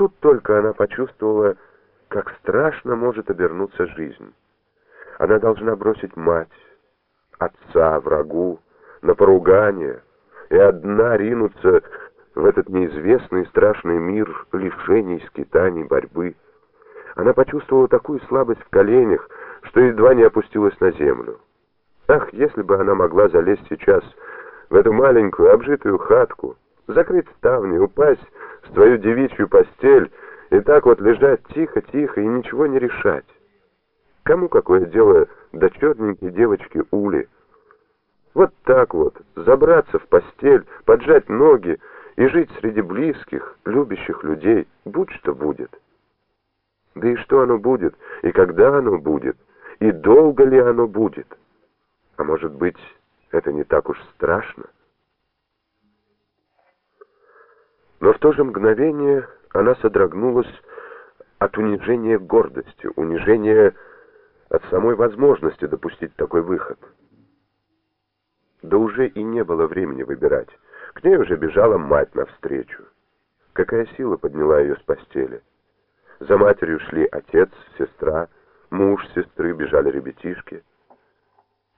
тут только она почувствовала, как страшно может обернуться жизнь. Она должна бросить мать, отца, врагу, на поругание и одна ринуться в этот неизвестный страшный мир лишений, скитаний, борьбы. Она почувствовала такую слабость в коленях, что едва не опустилась на землю. Ах, если бы она могла залезть сейчас в эту маленькую обжитую хатку, закрыть ставни, упасть в свою девичью постель и так вот лежать тихо-тихо и ничего не решать. Кому какое дело до черненькой девочки Ули? Вот так вот, забраться в постель, поджать ноги и жить среди близких, любящих людей, будь что будет. Да и что оно будет, и когда оно будет, и долго ли оно будет? А может быть, это не так уж страшно? Но в то же мгновение она содрогнулась от унижения гордости, унижения от самой возможности допустить такой выход. Да уже и не было времени выбирать. К ней уже бежала мать навстречу. Какая сила подняла ее с постели. За матерью шли отец, сестра, муж сестры, бежали ребятишки.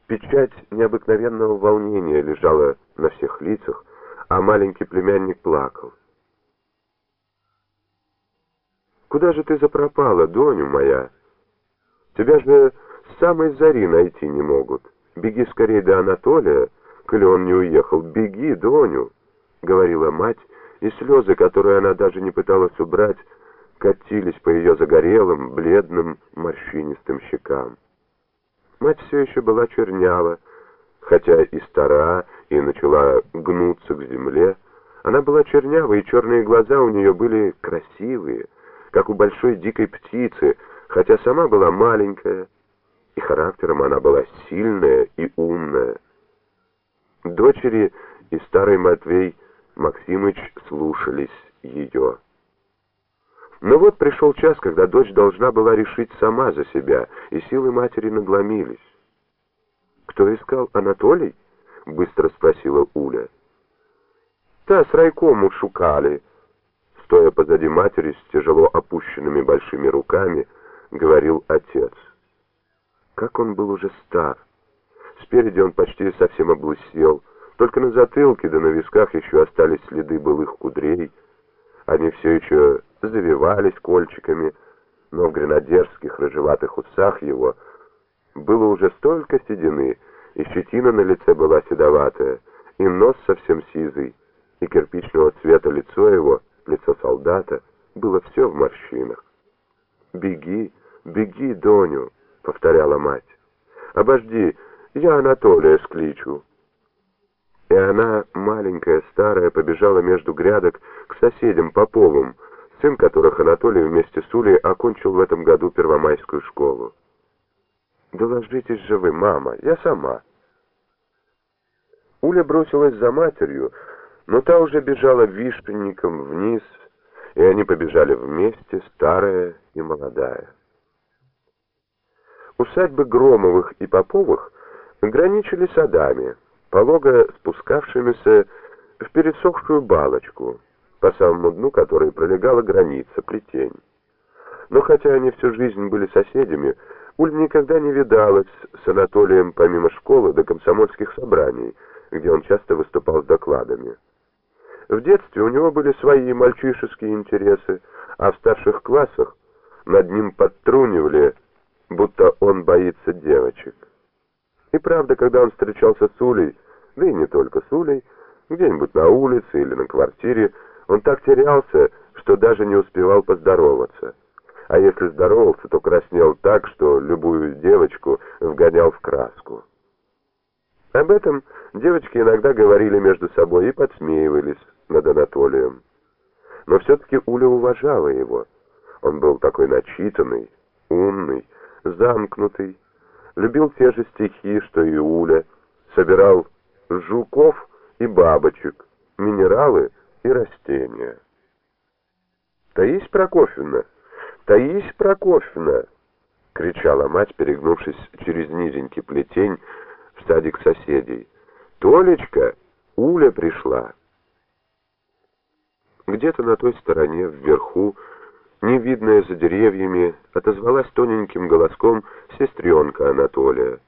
Печать необыкновенного волнения лежала на всех лицах, а маленький племянник плакал. «Куда же ты запропала, Доню моя? Тебя же с самой зари найти не могут. Беги скорее до Анатолия, коли он не уехал. Беги, Доню!» — говорила мать, и слезы, которые она даже не пыталась убрать, катились по ее загорелым, бледным, морщинистым щекам. Мать все еще была чернява, хотя и стара, и начала гнуться к земле. Она была чернява, и черные глаза у нее были красивые, как у большой дикой птицы, хотя сама была маленькая, и характером она была сильная и умная. Дочери и старый Матвей Максимыч слушались ее. Но вот пришел час, когда дочь должна была решить сама за себя, и силы матери надломились. «Кто искал? Анатолий?» — быстро спросила Уля. «Та с райкому шукали», — стоя позади матери с тяжело опущенными большими руками, говорил отец. Как он был уже стар. Спереди он почти совсем облысел, только на затылке да на висках еще остались следы былых кудрей. Они все еще завивались кольчиками, но в гренадерских рыжеватых усах его было уже столько седины, и щетина на лице была седоватая, и нос совсем сизый, и кирпичного цвета лицо его, лицо солдата, было все в морщинах. «Беги, беги, Доню!» — повторяла мать. «Обожди, я Анатолия скличу». И она, маленькая, старая, побежала между грядок к соседям Поповым, сын которых Анатолий вместе с Улей окончил в этом году первомайскую школу. «Доложитесь же вы, мама, я сама». Уля бросилась за матерью, но та уже бежала вишенником вниз, и они побежали вместе, старая и молодая. Усадьбы Громовых и Поповых граничили садами, полого спускавшимися в пересохшую балочку, по самому дну которой пролегала граница, плетень. Но хотя они всю жизнь были соседями, Уль никогда не видалась с Анатолием помимо школы до комсомольских собраний, где он часто выступал с докладами. В детстве у него были свои мальчишеские интересы, а в старших классах над ним подтрунивали, будто он боится девочек. И правда, когда он встречался с Улей, да и не только с Улей, где-нибудь на улице или на квартире, он так терялся, что даже не успевал поздороваться. А если здоровался, то краснел так, что любую девочку вгонял в краску. Об этом девочки иногда говорили между собой и подсмеивались над Анатолием. Но все-таки Уля уважала его. Он был такой начитанный, умный, замкнутый, любил те же стихи, что и Уля, собирал жуков и бабочек, минералы и растения. «Таись Прокофьевна! Таись Прокофьевна!» — кричала мать, перегнувшись через низенький плетень в садик соседей. «Толечка, Уля пришла!» Где-то на той стороне, вверху, невидная за деревьями, отозвалась тоненьким голоском сестренка Анатолия.